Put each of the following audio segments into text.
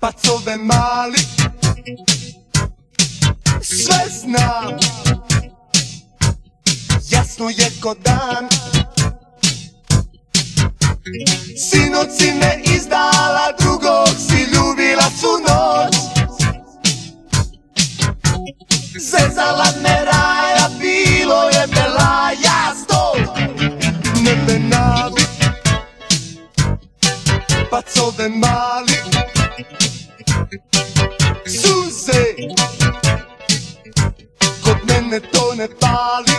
Pacove mali Sve znam. Jasno je ko dan. Sinoć si me izdala Drugog si ljubila svu noć. Zezala me raja Bilo je belaja sto Nebe navi Pacove mali. Suze Kod mene to ne pali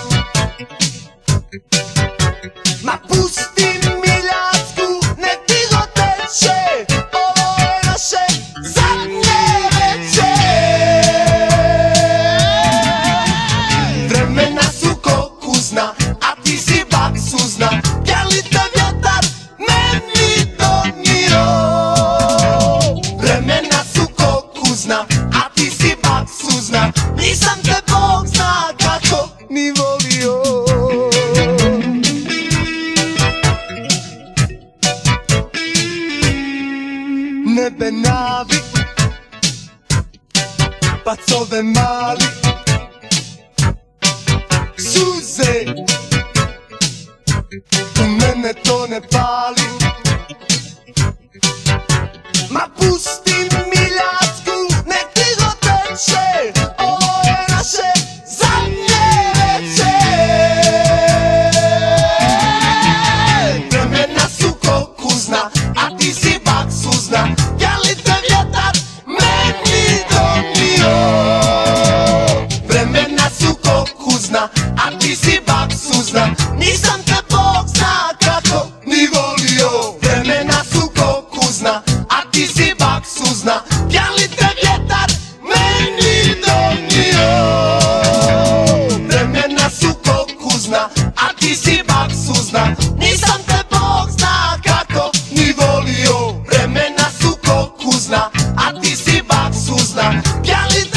suzna. Nisam te Bog zna kako ni volio. Nebe navi Pacove mali. Suze U mene to ne pali. Ma pusti ti si bak suzna Nisam te Bog zna kako ni volio Vremena su kokuzna, a ti si bak suzna Pjali te vjetar, meni donio? Vremena su kokuzna, a ti si bak suzna. Nisam te Bog zna kako ni volio Vremena su kokuzna, a ti si bak suzna Pjali